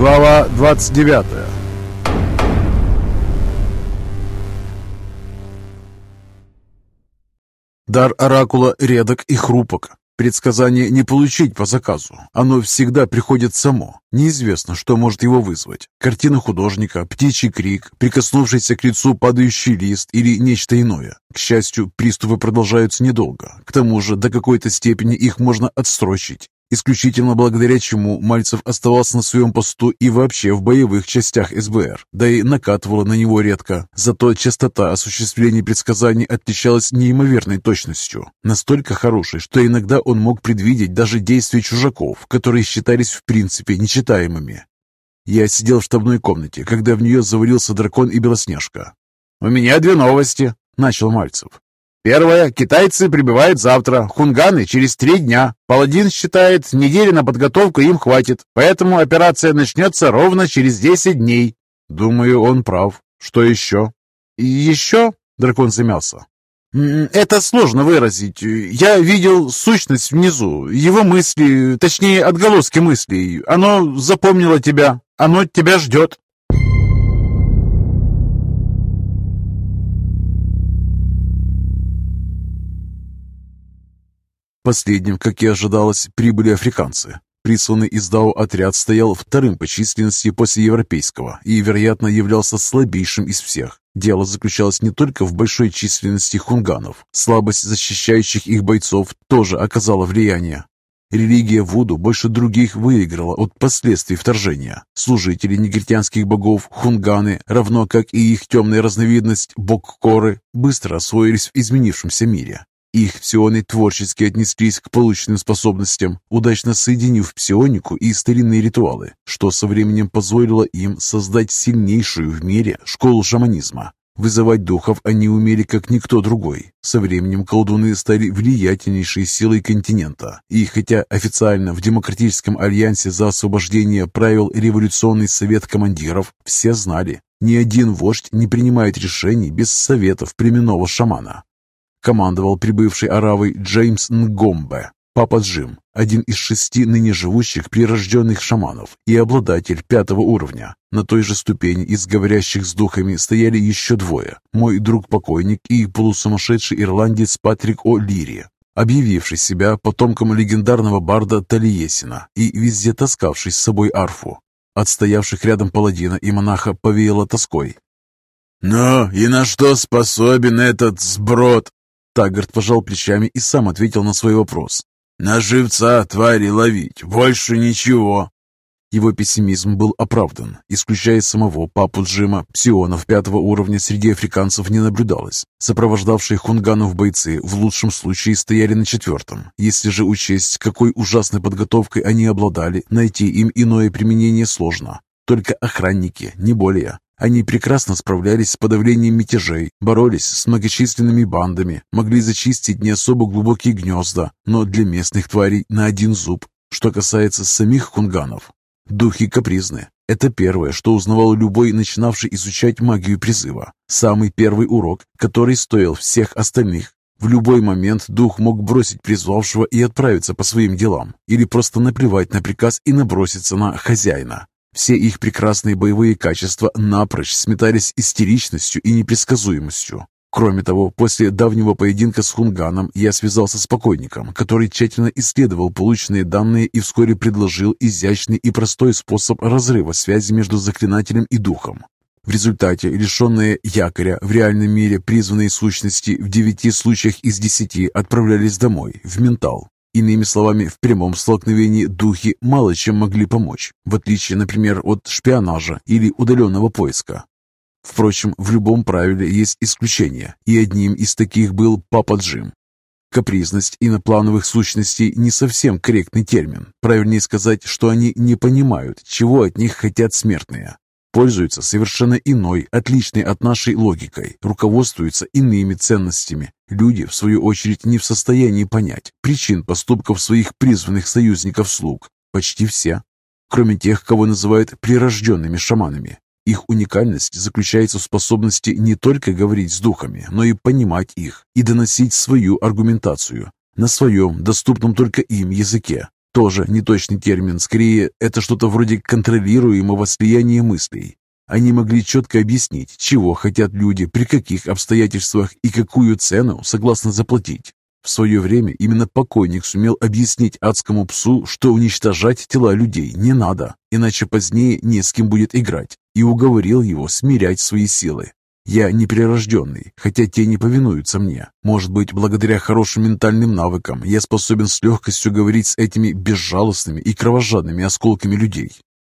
Глава 29 Дар Оракула редок и хрупок. Предсказание не получить по заказу. Оно всегда приходит само. Неизвестно, что может его вызвать. Картина художника, птичий крик, прикоснувшийся к лицу падающий лист или нечто иное. К счастью, приступы продолжаются недолго. К тому же, до какой-то степени их можно отсрочить исключительно благодаря чему Мальцев оставался на своем посту и вообще в боевых частях СБР, да и накатывало на него редко. Зато частота осуществления предсказаний отличалась неимоверной точностью, настолько хорошей, что иногда он мог предвидеть даже действия чужаков, которые считались в принципе нечитаемыми. Я сидел в штабной комнате, когда в нее завалился дракон и Белоснежка. «У меня две новости», — начал Мальцев. Первое. Китайцы прибывают завтра, хунганы через три дня. Паладин считает, недели на подготовку им хватит, поэтому операция начнется ровно через десять дней. Думаю, он прав. Что еще? Еще? Дракон замялся. Это сложно выразить. Я видел сущность внизу, его мысли, точнее, отголоски мыслей. Оно запомнило тебя, оно тебя ждет. Последним, как и ожидалось, прибыли африканцы. Присланный из Дао отряд стоял вторым по численности после европейского и, вероятно, являлся слабейшим из всех. Дело заключалось не только в большой численности хунганов. Слабость защищающих их бойцов тоже оказала влияние. Религия Вуду больше других выиграла от последствий вторжения. Служители негритянских богов, хунганы, равно как и их темная разновидность, бог Коры, быстро освоились в изменившемся мире. Их псионы творчески отнеслись к полученным способностям, удачно соединив псионику и старинные ритуалы, что со временем позволило им создать сильнейшую в мире школу шаманизма. Вызывать духов они умели как никто другой. Со временем колдуны стали влиятельнейшей силой континента. И хотя официально в Демократическом альянсе за освобождение правил революционный совет командиров, все знали, ни один вождь не принимает решений без советов племенного шамана. Командовал прибывший аравой Джеймс Нгомбе, Папа Джим, один из шести ныне живущих прирожденных шаманов и обладатель пятого уровня. На той же ступени из говорящих с духами стояли еще двое. Мой друг-покойник и полусумасшедший ирландец Патрик О'Лири, объявивший себя потомком легендарного барда Талиесина и везде таскавший с собой арфу. От стоявших рядом паладина и монаха повеяло тоской. «Ну и на что способен этот сброд?» Таггарт пожал плечами и сам ответил на свой вопрос. «На живца твари ловить, больше ничего». Его пессимизм был оправдан. Исключая самого папу Джима, псионов пятого уровня среди африканцев не наблюдалось. Сопровождавшие хунганов бойцы в лучшем случае стояли на четвертом. Если же учесть, какой ужасной подготовкой они обладали, найти им иное применение сложно. Только охранники, не более. Они прекрасно справлялись с подавлением мятежей, боролись с многочисленными бандами, могли зачистить не особо глубокие гнезда, но для местных тварей на один зуб. Что касается самих хунганов, духи капризны. Это первое, что узнавал любой, начинавший изучать магию призыва. Самый первый урок, который стоил всех остальных. В любой момент дух мог бросить призвавшего и отправиться по своим делам, или просто наплевать на приказ и наброситься на хозяина. Все их прекрасные боевые качества напрочь сметались истеричностью и непредсказуемостью. Кроме того, после давнего поединка с Хунганом я связался с покойником, который тщательно исследовал полученные данные и вскоре предложил изящный и простой способ разрыва связи между заклинателем и духом. В результате лишенные якоря в реальном мире призванные сущности в девяти случаях из десяти отправлялись домой, в ментал, Иными словами, в прямом столкновении духи мало чем могли помочь, в отличие, например, от шпионажа или удаленного поиска. Впрочем, в любом правиле есть исключения, и одним из таких был Папа Джим. Капризность иноплановых сущностей не совсем корректный термин. Правильнее сказать, что они не понимают, чего от них хотят смертные пользуются совершенно иной, отличной от нашей логикой, руководствуются иными ценностями. Люди, в свою очередь, не в состоянии понять причин поступков своих призванных союзников-слуг. Почти все. Кроме тех, кого называют прирожденными шаманами. Их уникальность заключается в способности не только говорить с духами, но и понимать их и доносить свою аргументацию на своем, доступном только им языке. Тоже неточный термин, скорее это что-то вроде контролируемого слияния мыслей. Они могли четко объяснить, чего хотят люди, при каких обстоятельствах и какую цену согласны заплатить. В свое время именно покойник сумел объяснить адскому псу, что уничтожать тела людей не надо, иначе позднее не с кем будет играть, и уговорил его смирять свои силы. Я не перерожденный, хотя те не повинуются мне. Может быть, благодаря хорошим ментальным навыкам я способен с легкостью говорить с этими безжалостными и кровожадными осколками людей.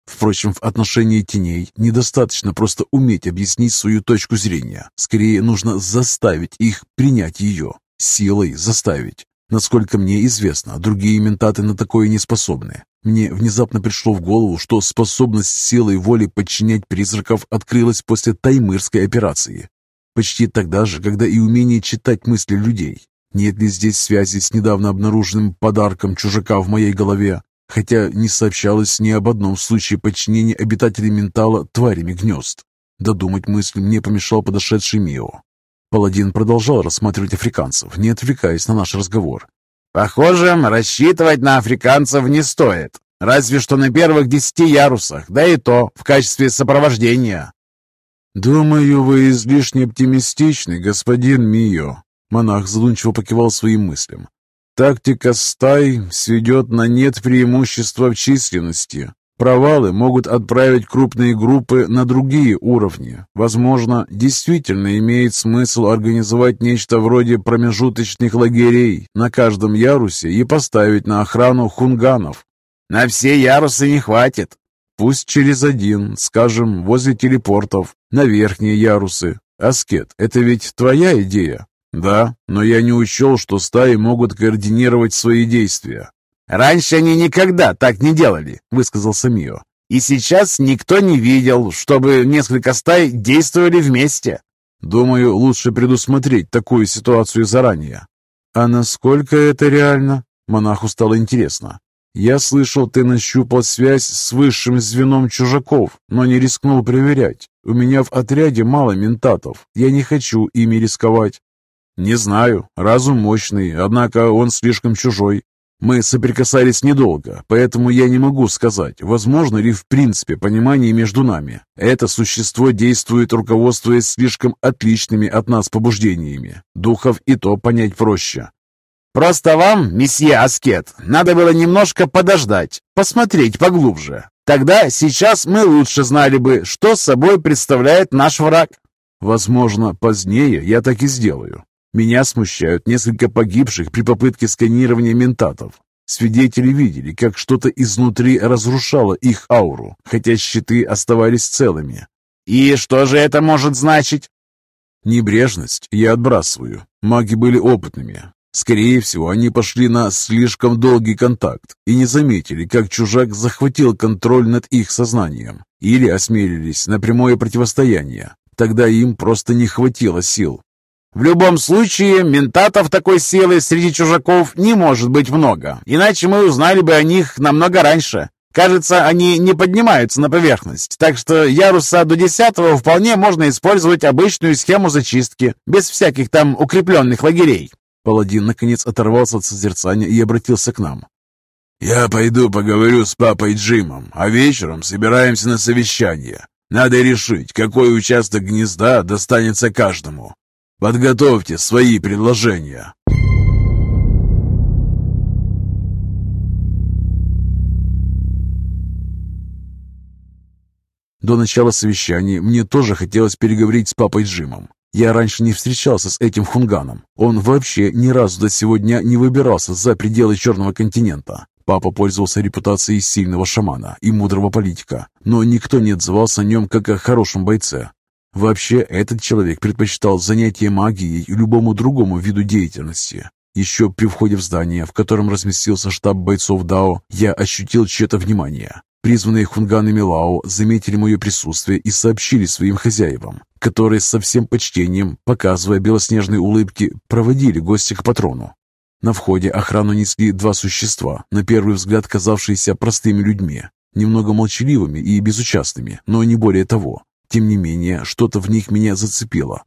Впрочем, в отношении теней недостаточно просто уметь объяснить свою точку зрения. Скорее, нужно заставить их принять ее. Силой заставить. Насколько мне известно, другие ментаты на такое не способны. Мне внезапно пришло в голову, что способность силой воли подчинять призраков открылась после таймырской операции. Почти тогда же, когда и умение читать мысли людей. Нет ли здесь связи с недавно обнаруженным подарком чужака в моей голове? Хотя не сообщалось ни об одном случае подчинения обитателей ментала тварями гнезд. Додумать мысль мне помешал подошедший Мио. Паладин продолжал рассматривать африканцев, не отвлекаясь на наш разговор. «Похоже, рассчитывать на африканцев не стоит. Разве что на первых десяти ярусах, да и то в качестве сопровождения». «Думаю, вы излишне оптимистичны, господин Мио», Монах задумчиво покивал своим мыслям. «Тактика стай сведет на нет преимущества в численности. Провалы могут отправить крупные группы на другие уровни. Возможно, действительно имеет смысл организовать нечто вроде промежуточных лагерей на каждом ярусе и поставить на охрану хунганов. На все ярусы не хватит. Пусть через один, скажем, возле телепортов, на верхние ярусы. Аскет, это ведь твоя идея? Да, но я не учел, что стаи могут координировать свои действия. «Раньше они никогда так не делали», — высказал Самио. «И сейчас никто не видел, чтобы несколько стай действовали вместе». «Думаю, лучше предусмотреть такую ситуацию заранее». «А насколько это реально?» Монаху стало интересно. «Я слышал, ты нащупал связь с высшим звеном чужаков, но не рискнул проверять. У меня в отряде мало ментатов. Я не хочу ими рисковать». «Не знаю. Разум мощный, однако он слишком чужой. Мы соприкасались недолго, поэтому я не могу сказать, возможно ли в принципе понимание между нами. Это существо действует, руководствуясь слишком отличными от нас побуждениями. Духов и то понять проще. «Просто вам, месье Аскет, надо было немножко подождать, посмотреть поглубже. Тогда сейчас мы лучше знали бы, что собой представляет наш враг». «Возможно, позднее я так и сделаю. Меня смущают несколько погибших при попытке сканирования ментатов. Свидетели видели, как что-то изнутри разрушало их ауру, хотя щиты оставались целыми. «И что же это может значить?» Небрежность я отбрасываю. Маги были опытными. Скорее всего, они пошли на слишком долгий контакт и не заметили, как чужак захватил контроль над их сознанием. Или осмелились на прямое противостояние. Тогда им просто не хватило сил. В любом случае, ментатов такой силы среди чужаков не может быть много, иначе мы узнали бы о них намного раньше. Кажется, они не поднимаются на поверхность, так что яруса до десятого вполне можно использовать обычную схему зачистки, без всяких там укрепленных лагерей». Паладин наконец оторвался от созерцания и обратился к нам. «Я пойду поговорю с папой Джимом, а вечером собираемся на совещание. Надо решить, какой участок гнезда достанется каждому. Подготовьте свои предложения. До начала совещания мне тоже хотелось переговорить с папой Джимом. Я раньше не встречался с этим хунганом. Он вообще ни разу до сегодня не выбирался за пределы Черного континента. Папа пользовался репутацией сильного шамана и мудрого политика, но никто не отзывался о нем как о хорошем бойце. Вообще, этот человек предпочитал занятие магией любому другому виду деятельности. Еще при входе в здание, в котором разместился штаб бойцов Дао, я ощутил чье-то внимание. Призванные хунганами Лао заметили мое присутствие и сообщили своим хозяевам, которые со всем почтением, показывая белоснежные улыбки, проводили гостя к патрону. На входе охрану несли два существа, на первый взгляд казавшиеся простыми людьми, немного молчаливыми и безучастными, но не более того. Тем не менее, что-то в них меня зацепило.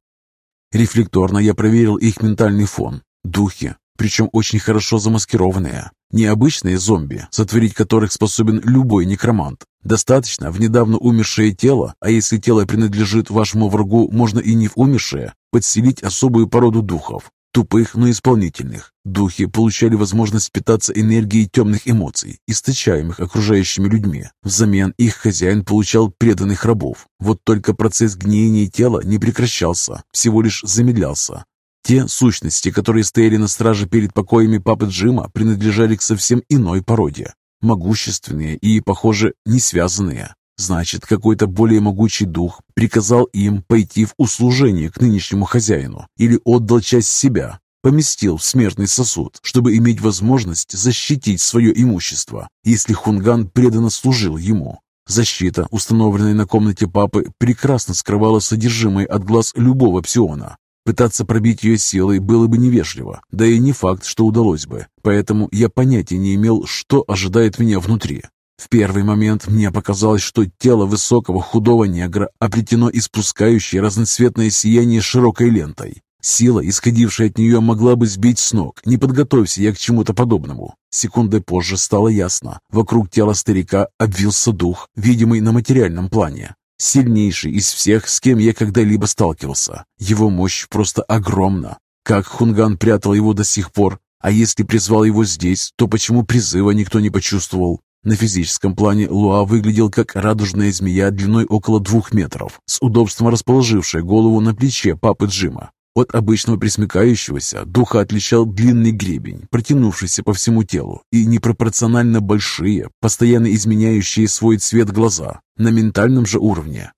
Рефлекторно я проверил их ментальный фон. Духи. причем очень хорошо замаскированные. Необычные зомби, сотворить которых способен любой некромант. Достаточно в недавно умершее тело, а если тело принадлежит вашему врагу, можно и не в умершее, подселить особую породу духов. Тупых, но исполнительных. Духи получали возможность питаться энергией темных эмоций, источаемых окружающими людьми. Взамен их хозяин получал преданных рабов. Вот только процесс гниения тела не прекращался, всего лишь замедлялся. Те сущности, которые стояли на страже перед покоями папы Джима, принадлежали к совсем иной породе. Могущественные и, похоже, не связанные. Значит, какой-то более могучий дух приказал им пойти в услужение к нынешнему хозяину или отдал часть себя, поместил в смертный сосуд, чтобы иметь возможность защитить свое имущество, если Хунган преданно служил ему. Защита, установленная на комнате папы, прекрасно скрывала содержимое от глаз любого псиона. Пытаться пробить ее силой было бы невежливо, да и не факт, что удалось бы, поэтому я понятия не имел, что ожидает меня внутри. В первый момент мне показалось, что тело высокого худого негра оплетено испускающей разноцветное сияние широкой лентой. Сила, исходившая от нее, могла бы сбить с ног, не подготовься я к чему-то подобному. Секундой позже стало ясно. Вокруг тела старика обвился дух, видимый на материальном плане. Сильнейший из всех, с кем я когда-либо сталкивался. Его мощь просто огромна. Как Хунган прятал его до сих пор, а если призвал его здесь, то почему призыва никто не почувствовал? На физическом плане Луа выглядел как радужная змея длиной около двух метров, с удобством расположившая голову на плече папы Джима. От обычного присмыкающегося духа отличал длинный гребень, протянувшийся по всему телу, и непропорционально большие, постоянно изменяющие свой цвет глаза. На ментальном же уровне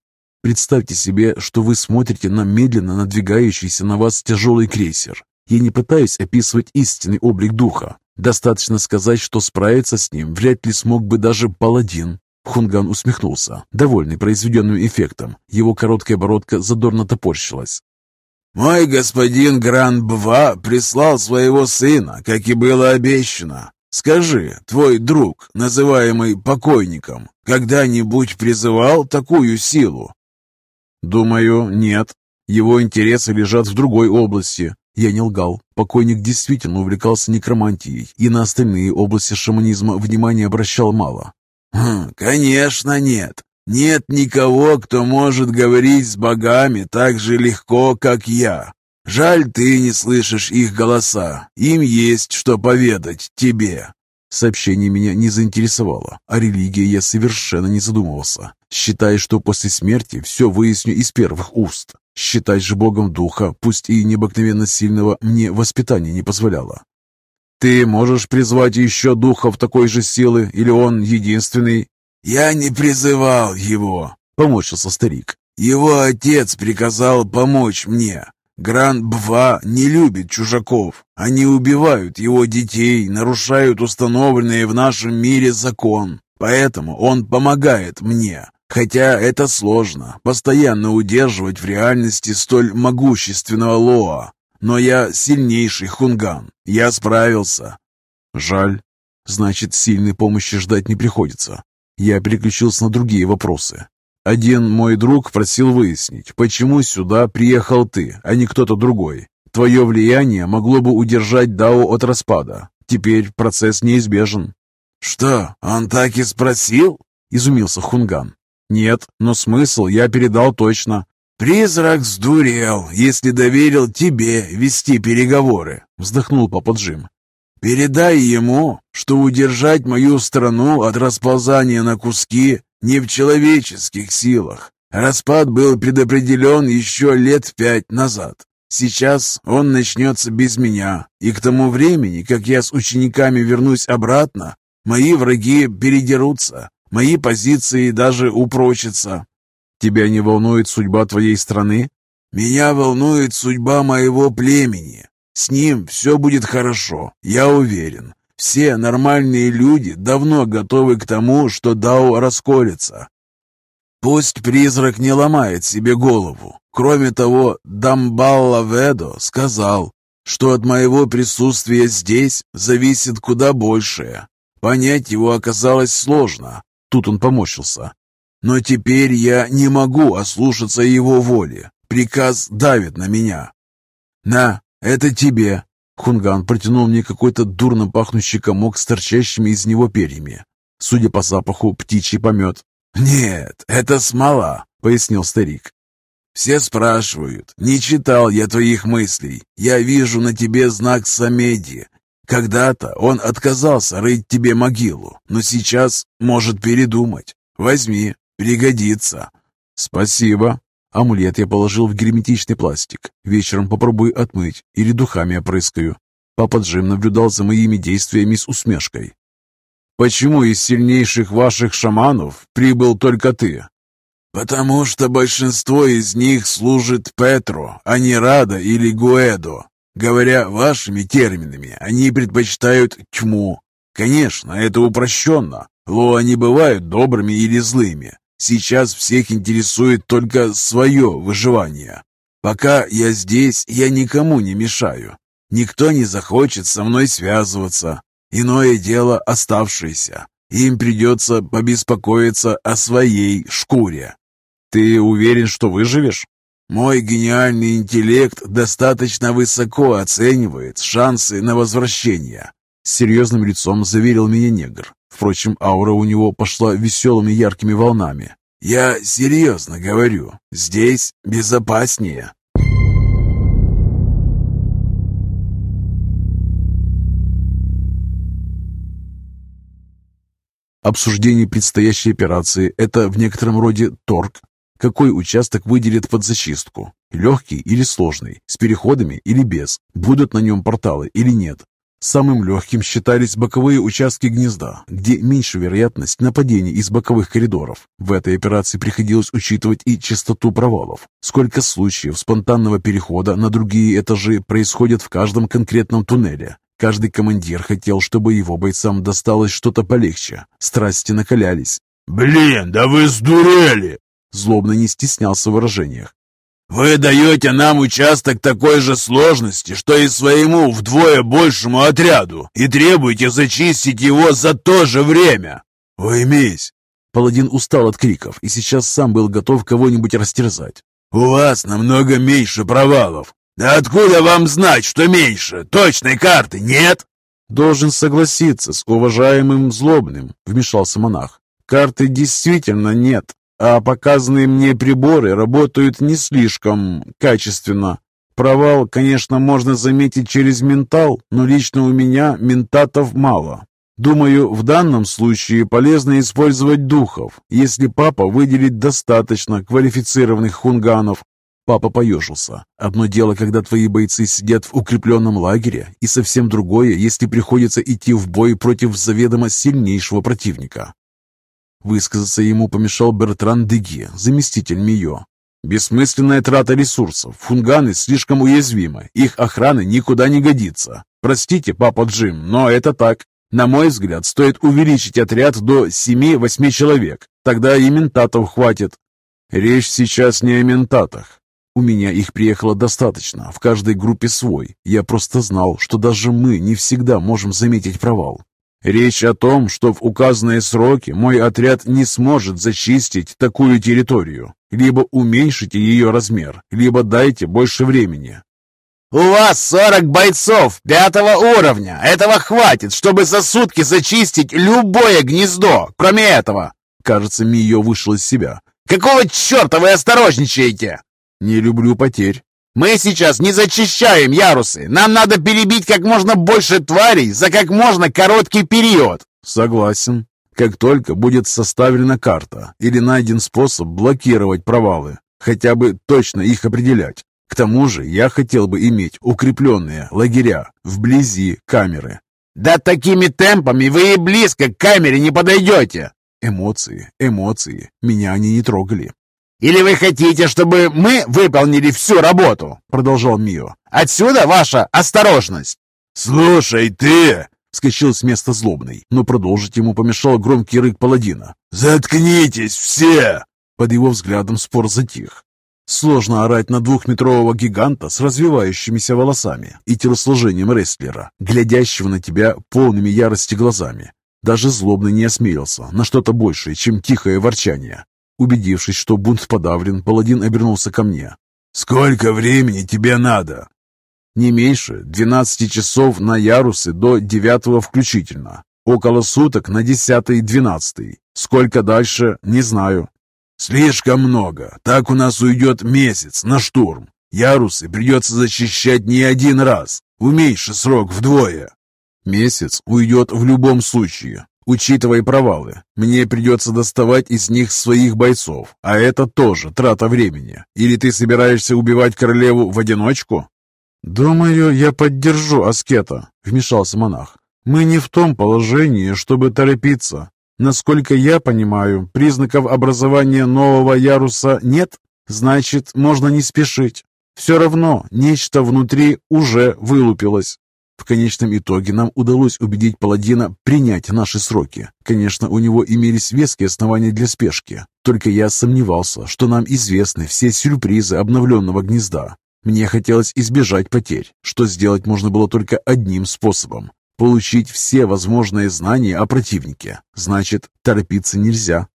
Представьте себе, что вы смотрите на медленно надвигающийся на вас тяжелый крейсер. Я не пытаюсь описывать истинный облик духа, Достаточно сказать, что справиться с ним вряд ли смог бы даже паладин. Хунган усмехнулся, довольный произведенным эффектом. Его короткая бородка задорно топорщилась. «Мой господин Гран-Бва прислал своего сына, как и было обещано. Скажи, твой друг, называемый покойником, когда-нибудь призывал такую силу?» «Думаю, нет. Его интересы лежат в другой области. Я не лгал. Покойник действительно увлекался некромантией и на остальные области шаманизма внимания обращал мало. Хм, «Конечно нет. Нет никого, кто может говорить с богами так же легко, как я. Жаль, ты не слышишь их голоса. Им есть что поведать тебе». Сообщение меня не заинтересовало, а религии я совершенно не задумывался, считая, что после смерти все выясню из первых уст. Считать же богом духа, пусть и необыкновенно сильного, мне воспитание не позволяло. «Ты можешь призвать еще духов такой же силы, или он единственный?» «Я не призывал его», — поморщился старик. «Его отец приказал помочь мне. Гран-Бва не любит чужаков. Они убивают его детей, нарушают установленный в нашем мире закон. Поэтому он помогает мне. Хотя это сложно, постоянно удерживать в реальности столь могущественного Лоа. Но я сильнейший хунган, я справился. Жаль. Значит, сильной помощи ждать не приходится. Я переключился на другие вопросы. Один мой друг просил выяснить, почему сюда приехал ты, а не кто-то другой. Твое влияние могло бы удержать Дао от распада. Теперь процесс неизбежен. «Что, он так и спросил?» – изумился Хунган. «Нет, но смысл я передал точно». «Призрак сдурел, если доверил тебе вести переговоры», — вздохнул Папа Джим. «Передай ему, что удержать мою страну от расползания на куски не в человеческих силах. Распад был предопределен еще лет пять назад. Сейчас он начнется без меня, и к тому времени, как я с учениками вернусь обратно, мои враги передерутся, Мои позиции даже упрочатся. Тебя не волнует судьба твоей страны? Меня волнует судьба моего племени. С ним все будет хорошо, я уверен. Все нормальные люди давно готовы к тому, что Дао расколется. Пусть призрак не ломает себе голову. Кроме того, Дамбалла Ведо сказал, что от моего присутствия здесь зависит куда большее. Понять его оказалось сложно, Тут он поморщился. «Но теперь я не могу ослушаться его воли. Приказ давит на меня. На, это тебе». Хунган протянул мне какой-то дурно пахнущий комок с торчащими из него перьями. Судя по запаху, птичий помет. «Нет, это смола», — пояснил старик. «Все спрашивают, не читал я твоих мыслей. Я вижу на тебе знак Самеди. Когда-то он отказался рыть тебе могилу, но сейчас может передумать. Возьми, пригодится». «Спасибо». Амулет я положил в герметичный пластик. Вечером попробую отмыть или духами опрыскаю. Папа Джим наблюдал за моими действиями с усмешкой. «Почему из сильнейших ваших шаманов прибыл только ты?» «Потому что большинство из них служит Петру, а не Рада или Гуэдо. Говоря вашими терминами, они предпочитают тьму. Конечно, это упрощенно. Лоа не бывают добрыми или злыми. Сейчас всех интересует только свое выживание. Пока я здесь, я никому не мешаю. Никто не захочет со мной связываться. Иное дело оставшиеся. Им придется побеспокоиться о своей шкуре. Ты уверен, что выживешь? Мой гениальный интеллект достаточно высоко оценивает шансы на возвращение. С серьезным лицом заверил меня негр. Впрочем, аура у него пошла веселыми яркими волнами. «Я серьезно говорю, здесь безопаснее». Обсуждение предстоящей операции – это в некотором роде торг какой участок выделят под зачистку? Легкий или сложный? С переходами или без? Будут на нем порталы или нет? Самым легким считались боковые участки гнезда, где меньше вероятность нападений из боковых коридоров. В этой операции приходилось учитывать и частоту провалов. Сколько случаев спонтанного перехода на другие этажи происходит в каждом конкретном туннеле. Каждый командир хотел, чтобы его бойцам досталось что-то полегче. Страсти накалялись. «Блин, да вы сдурели!» Злобно не стеснялся в выражениях. «Вы даете нам участок такой же сложности, что и своему вдвое большему отряду, и требуете зачистить его за то же время! Уймись!» Паладин устал от криков и сейчас сам был готов кого-нибудь растерзать. «У вас намного меньше провалов. Да откуда вам знать, что меньше? Точной карты нет?» «Должен согласиться с уважаемым злобным», — вмешался монах. «Карты действительно нет, а показанные мне приборы работают не слишком качественно. Провал, конечно, можно заметить через ментал, но лично у меня ментатов мало. Думаю, в данном случае полезно использовать духов, если папа выделит достаточно квалифицированных хунганов. Папа поежился. Одно дело, когда твои бойцы сидят в укрепленном лагере, и совсем другое, если приходится идти в бой против заведомо сильнейшего противника. Высказаться ему помешал Бертран Деги, заместитель Мио. «Бессмысленная трата ресурсов. Фунганы слишком уязвимы. Их охрана никуда не годится. Простите, папа Джим, но это так. На мой взгляд, стоит увеличить отряд до 7-8 человек. Тогда и ментатов хватит. Речь сейчас не о ментатах. У меня их приехало достаточно, в каждой группе свой. Я просто знал, что даже мы не всегда можем заметить провал. Речь о том, что в указанные сроки мой отряд не сможет зачистить такую территорию. Либо уменьшите ее размер, либо дайте больше времени. «У вас сорок бойцов пятого уровня. Этого хватит, чтобы за сутки зачистить любое гнездо, кроме этого!» Кажется, Мио вышел из себя. «Какого черта вы осторожничаете?» «Не люблю потерь. Мы сейчас не зачищаем ярусы. Нам надо перебить как можно больше тварей за как можно короткий период. Согласен. Как только будет составлена карта или найден способ блокировать провалы, хотя бы точно их определять. К тому же я хотел бы иметь укрепленные лагеря вблизи камеры. Да такими темпами вы и близко к камере не подойдете. Эмоции, эмоции. Меня они не трогали. «Или вы хотите, чтобы мы выполнили всю работу?» — продолжал Мио. «Отсюда ваша осторожность!» «Слушай, ты!» — вскочил с места злобный, но продолжить ему помешал громкий рык паладина. «Заткнитесь все!» Под его взглядом спор затих. Сложно орать на двухметрового гиганта с развивающимися волосами и телосложением рестлера, глядящего на тебя полными ярости глазами. Даже злобный не осмелился на что-то большее, чем тихое ворчание. Убедившись, что бунт подавлен, паладин обернулся ко мне. «Сколько времени тебе надо?» Не меньше 12 часов на ярусы до 9 включительно. Около суток на 10-12. Сколько дальше, не знаю. Слишком много. Так у нас уйдет месяц на штурм. Ярусы придется защищать не один раз. Уменьши срок вдвое. Месяц уйдет в любом случае. Учитывая провалы, мне придется доставать из них своих бойцов, а это тоже трата времени. Или ты собираешься убивать королеву в одиночку? «Думаю, я поддержу Аскета», — вмешался монах. «Мы не в том положении, чтобы торопиться. Насколько я понимаю, признаков образования нового яруса нет, значит, можно не спешить. Все равно нечто внутри уже вылупилось. В конечном итоге нам удалось убедить паладина принять наши сроки. Конечно, у него имелись веские основания для спешки. Только я сомневался, что нам известны все сюрпризы обновленного гнезда. Мне хотелось избежать потерь, что сделать можно было только одним способом. Получить все возможные знания о противнике. Значит, торопиться нельзя.